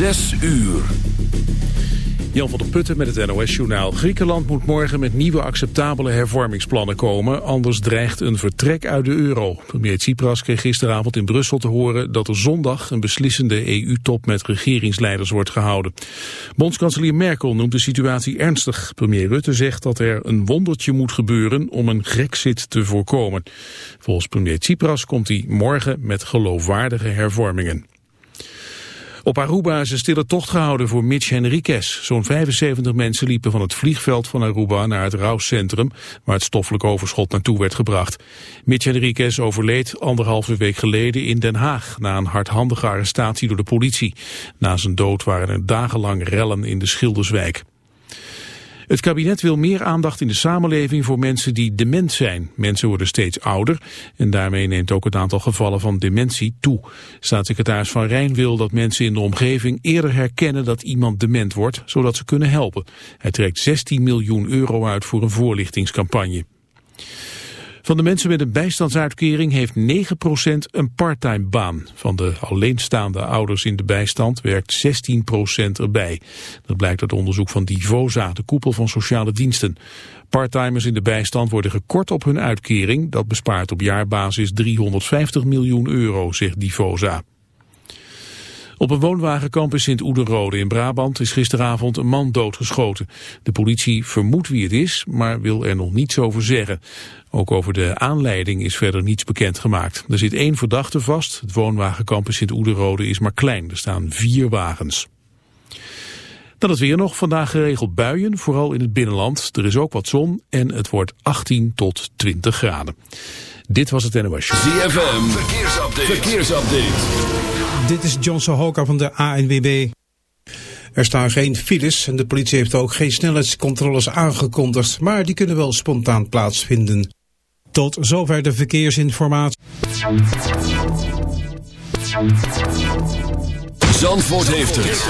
Zes uur. Jan van der Putten met het NOS-journaal. Griekenland moet morgen met nieuwe acceptabele hervormingsplannen komen, anders dreigt een vertrek uit de euro. Premier Tsipras kreeg gisteravond in Brussel te horen dat er zondag een beslissende EU-top met regeringsleiders wordt gehouden. Bondskanselier Merkel noemt de situatie ernstig. Premier Rutte zegt dat er een wondertje moet gebeuren om een grexit te voorkomen. Volgens premier Tsipras komt hij morgen met geloofwaardige hervormingen. Op Aruba is een stille tocht gehouden voor Mitch Henriquez. Zo'n 75 mensen liepen van het vliegveld van Aruba naar het rouwcentrum... waar het stoffelijk overschot naartoe werd gebracht. Mitch Henriquez overleed anderhalve week geleden in Den Haag... na een hardhandige arrestatie door de politie. Na zijn dood waren er dagenlang rellen in de Schilderswijk. Het kabinet wil meer aandacht in de samenleving voor mensen die dement zijn. Mensen worden steeds ouder en daarmee neemt ook het aantal gevallen van dementie toe. Staatssecretaris Van Rijn wil dat mensen in de omgeving eerder herkennen dat iemand dement wordt, zodat ze kunnen helpen. Hij trekt 16 miljoen euro uit voor een voorlichtingscampagne. Van de mensen met een bijstandsuitkering heeft 9% een parttime baan. Van de alleenstaande ouders in de bijstand werkt 16% erbij. Dat blijkt uit onderzoek van Divosa, de koepel van sociale diensten. Parttimers in de bijstand worden gekort op hun uitkering. Dat bespaart op jaarbasis 350 miljoen euro, zegt Divosa. Op een woonwagenkamp in Sint-Oederode in Brabant is gisteravond een man doodgeschoten. De politie vermoedt wie het is, maar wil er nog niets over zeggen. Ook over de aanleiding is verder niets bekendgemaakt. Er zit één verdachte vast. Het woonwagenkamp in Sint-Oederode is maar klein. Er staan vier wagens. Dan het weer nog. Vandaag geregeld buien, vooral in het binnenland. Er is ook wat zon en het wordt 18 tot 20 graden. Dit was het NOS ZFM, verkeersupdate. verkeersupdate. Dit is John Sohoka van de ANWB. Er staan geen files en de politie heeft ook geen snelheidscontroles aangekondigd, maar die kunnen wel spontaan plaatsvinden. Tot zover de verkeersinformatie. Zandvoort heeft het.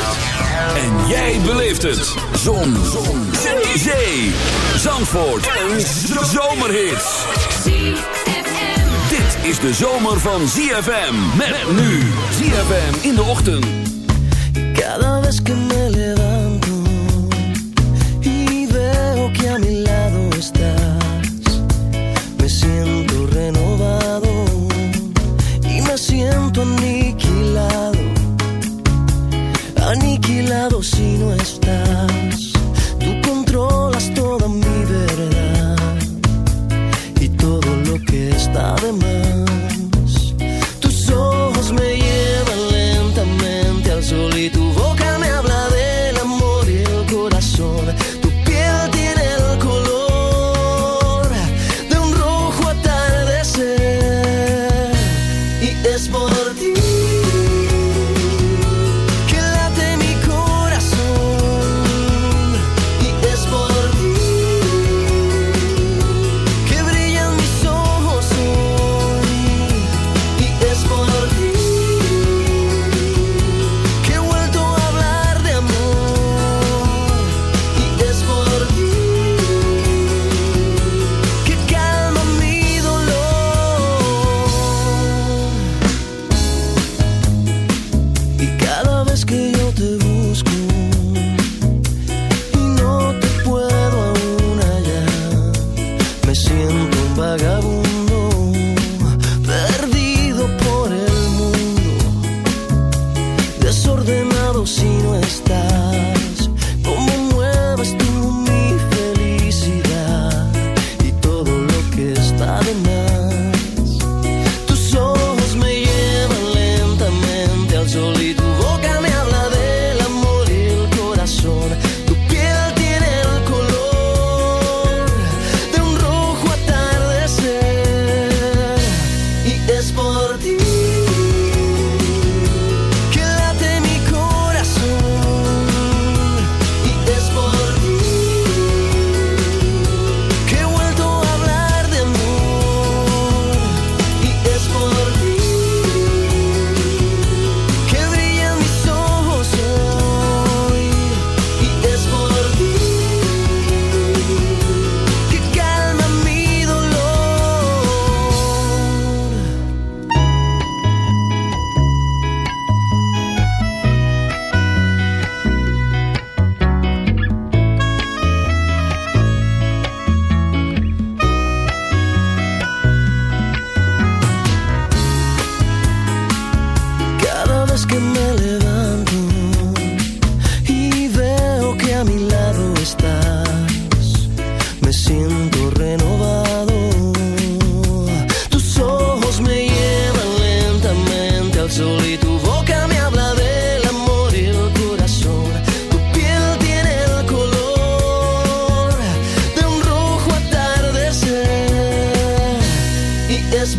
En jij beleeft het. Zon. Zon. Zee. Zandvoort. Een zomerhit. Dit is de zomer van ZFM. Met nu. ZFM in de ochtend. Cada vez que me levanto y veo que a mi lado estás, me siento renovado y me siento aniquilado, aniquilado si no estás. Tú controlas toda mi verdad y todo lo que está de más.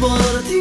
por ti.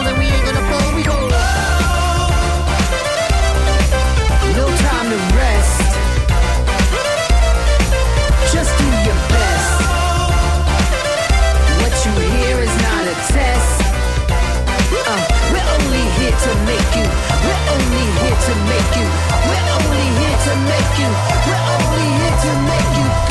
test. Uh, we're only here to make you. We're only here to make you. We're only here to make you. We're only here to make you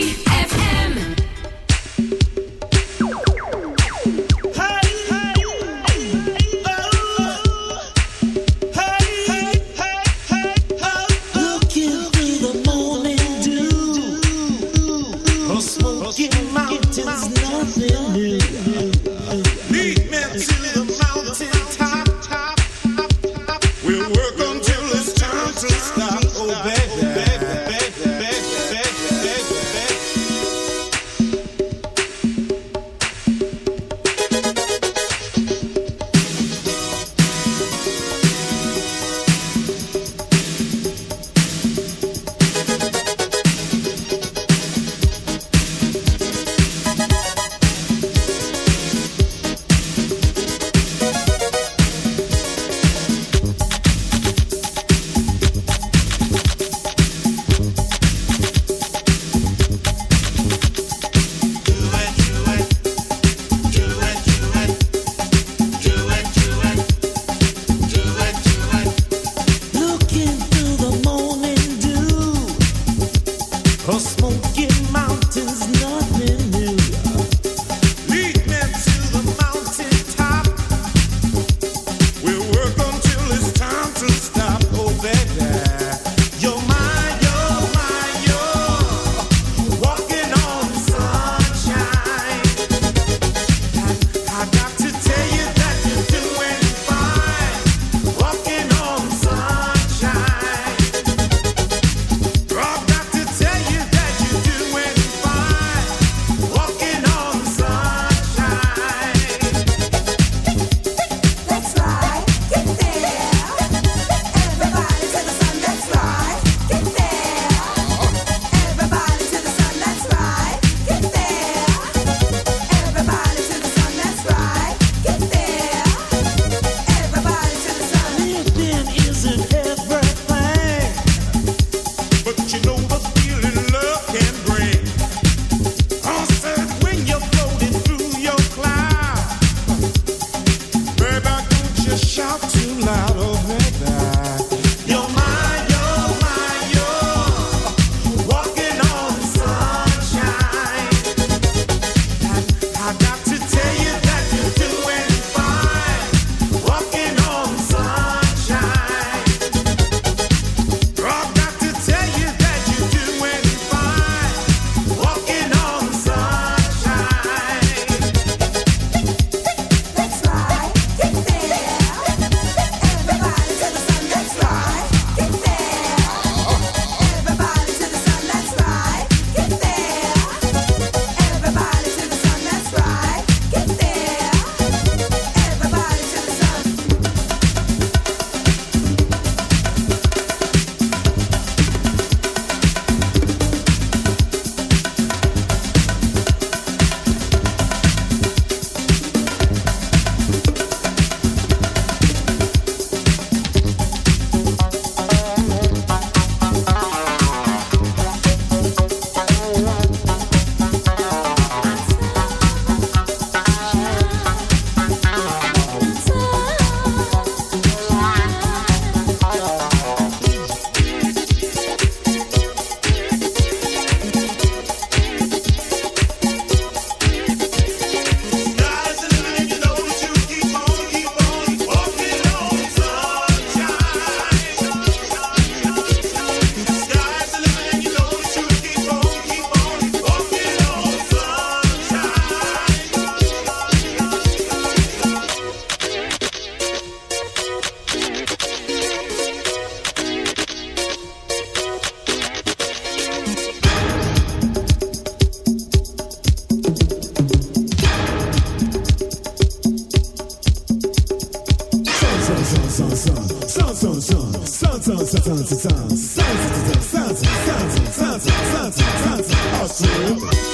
You.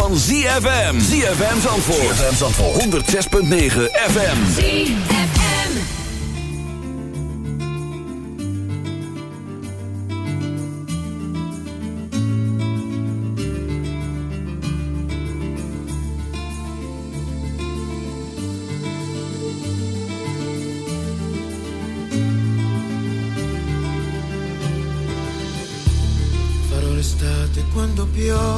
Van ZFM. ZFM Zandvoort. ZFM Zandvoort. 106.9 FM. ZFM. Farò l'estate quando piove,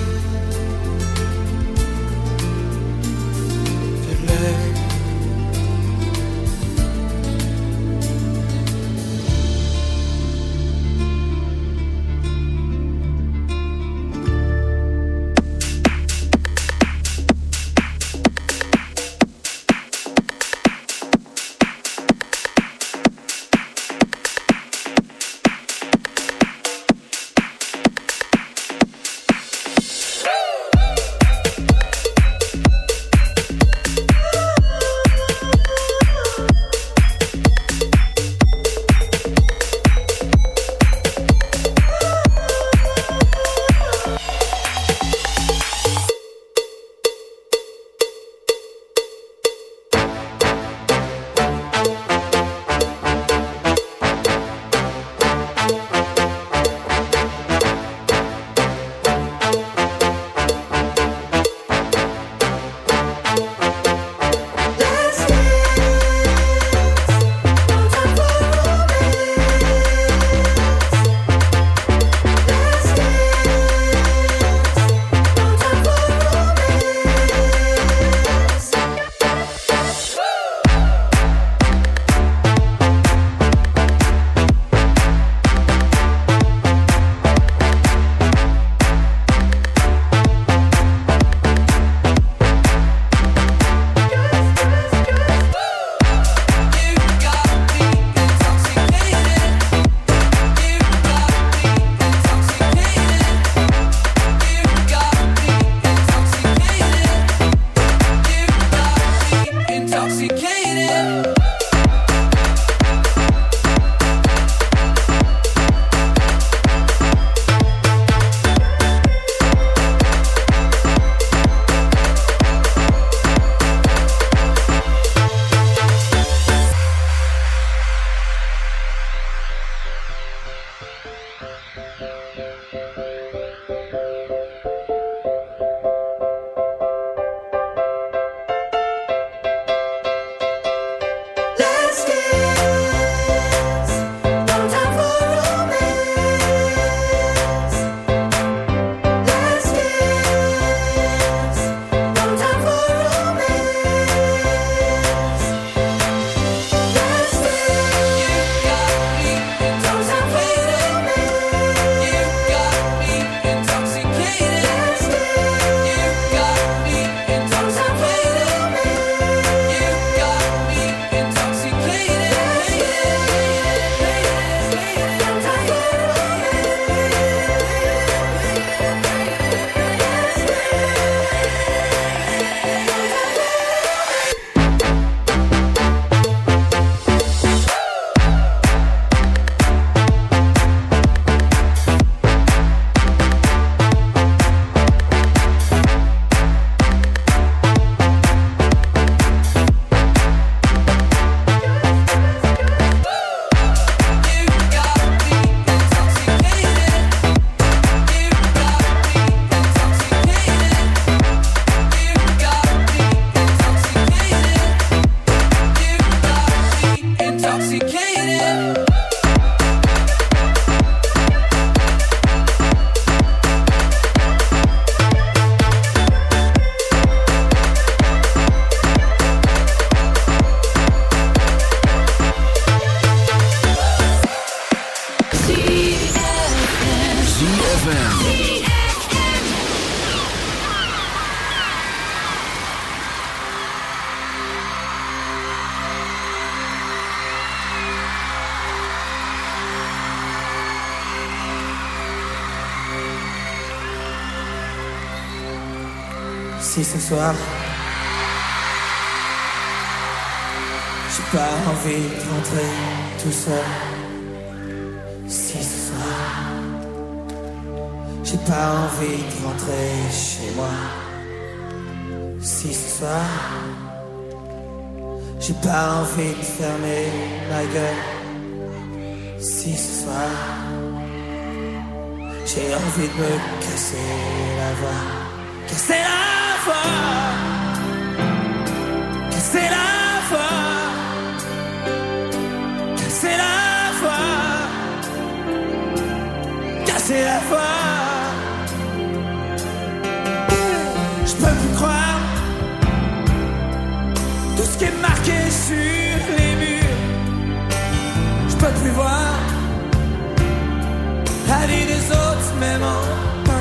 Bonsoir.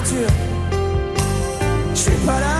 Peinture je suis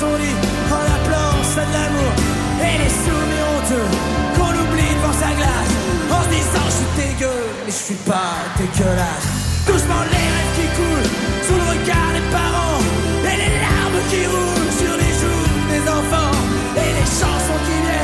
son lit En appelant ça de l'amour. Et les souvenirs honteux Qu'on oublie devant sa glace. En se disant je suis dégueu Mais je suis pas dégueulasse. Doucement les rêves qui coulent Sous le regard des parents. Et les larmes qui roulent sur les joues des enfants. Et les chansons qui viennent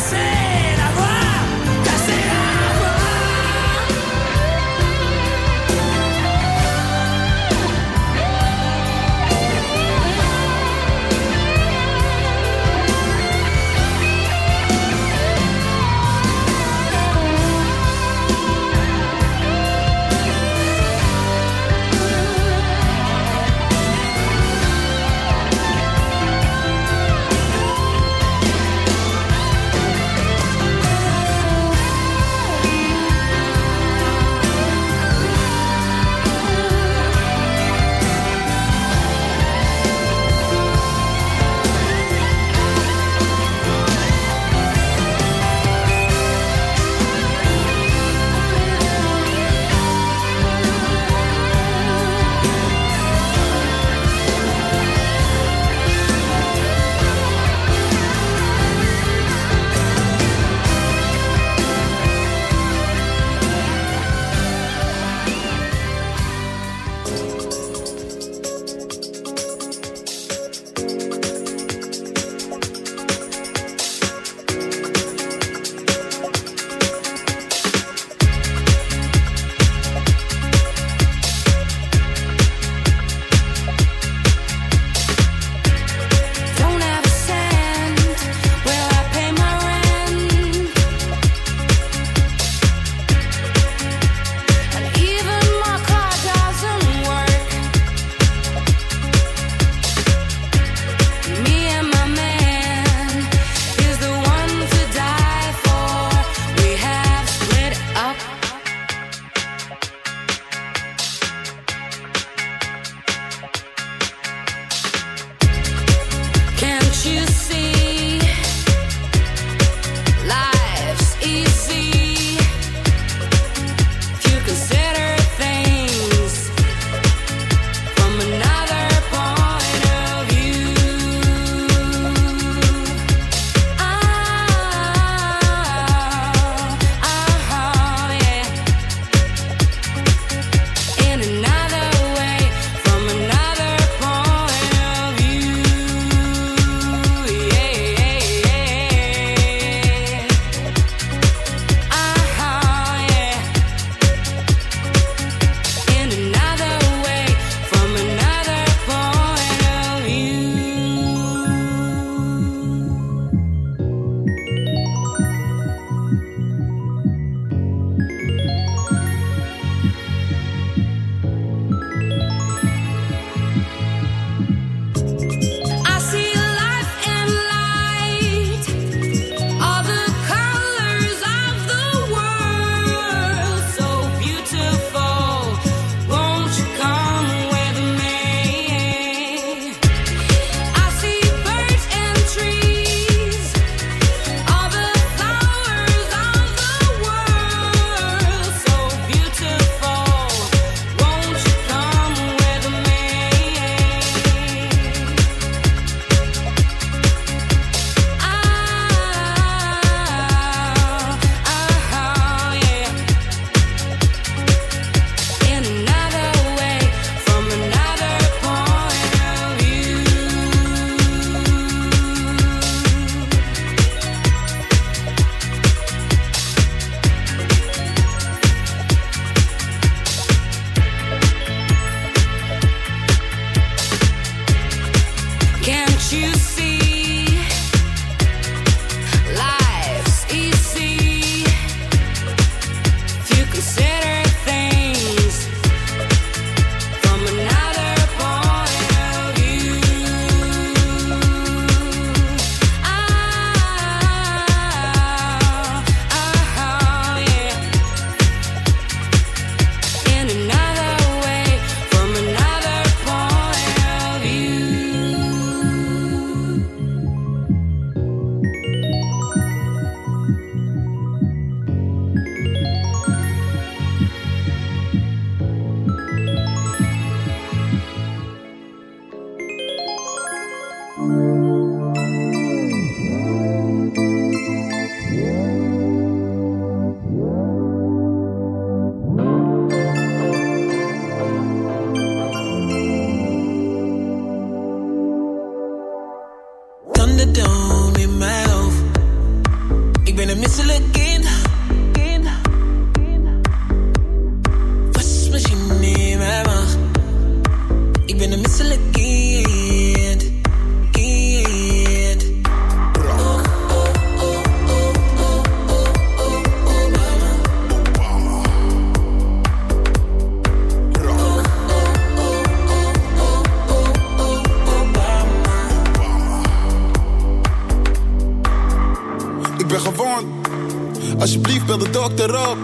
Alsjeblieft, bel de dokter op.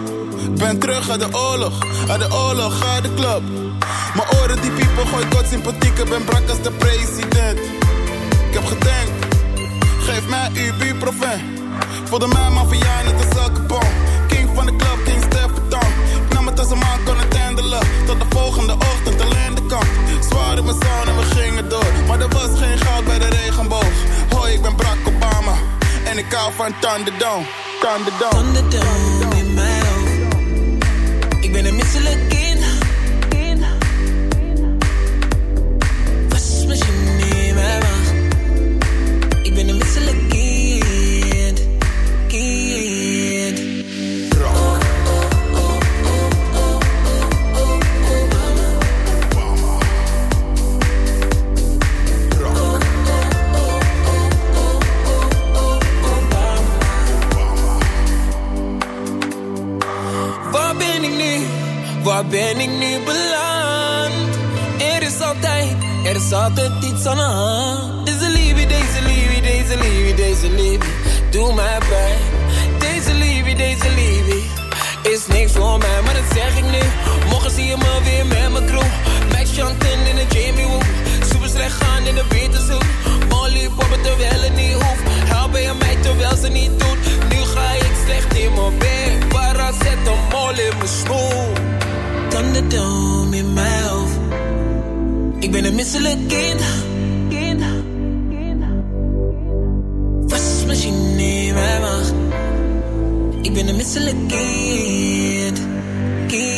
Ben terug uit de oorlog. Uit de oorlog, uit de club. Mijn oren die piepen, gooi kort sympathiek. Ik ben brak als de president. Ik heb gedenkt. Geef mij uw buurproven. Voelde mij maffia net een zakkenbom. King van de club, King Stefan. Ik nam het als een man kon het handelen. Tot de volgende ochtend alleen de kant. Zwaar in mijn zon en we gingen door. Maar er was geen goud bij de regenboog. Hoi, ik ben Barack Obama. En ik hou van Thunderdome. Thunderdome. Thunderdome in mijn hoofd. Ik ben een misselijk Thunderdome in mijn hoofd. Ik ben een misselijk kind. kind. Wasmachine in mijn maag. Ik ben een misselijk kind. Kind.